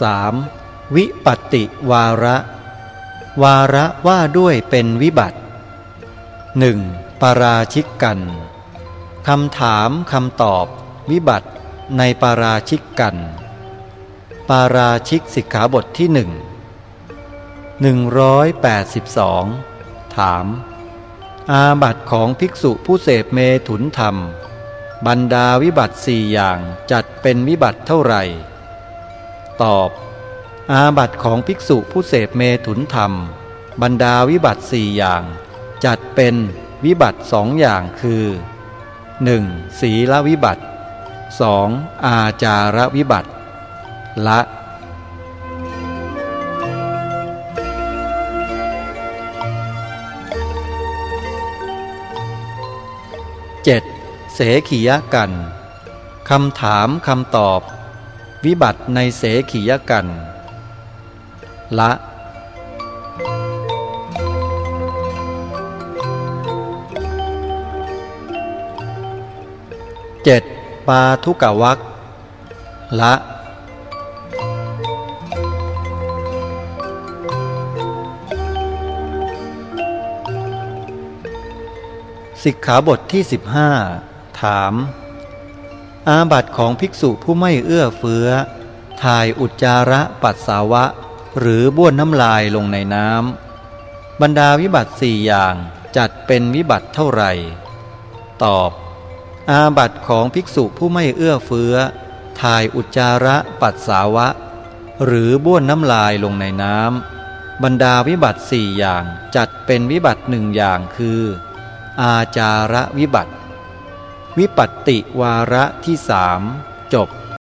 3. วิปัติวาระ วาระว่าด้วยเป็นวิบัติ 1. ปาราชิกกันคำถามคำตอบ วิบัติในปาราชิกกัน ปาราชิกสิกขาบทที่หนึ่งหนึ่งร้อยแปดสิบสองถาม อาบัตของภิกษุผู้เสพเมถุนธรรม บรรดาวิบัติสี่อย่างจัดเป็นวิบัติเท่าไหร่ ตอบ อาบัตของภิกษุผู้เสพเมถุนธรรม บรรดาวิบัติสี่อย่าง จัดเป็นวิบัติสองอย่างคือ 1. ศีลวิบัติ 2. อาจารวิบัติ ละ 7. เสขียกัน คำถามคำตอบ วิบัติในเสขียกัน ละ 7. ปาทุกวักละสิกขาบทที่ 15 ถาม อาบัตของภิกษุผู้ไม่เอื้อเฟื้อ ถ่ายอุจจาระปัสสาวะ หรือบ้วนน้ำลายลงในน้ำบรรดาวิบัติสี่อย่างจัดเป็นวิบัติเท่าไหร่ ตอบ อาบัตของภิกษุผู้ไม่เอื้อเฟื้อ ถ่ายอุจจาระปัสสาวะ หรือบ้วนน้ำลายลงในน้ำบรรดาวิบัติสี่อย่างจัดเป็นวิบัติหนึ่งอย่างคือ อาจาระวิบัติ วิปัตติวาระที่สามจบ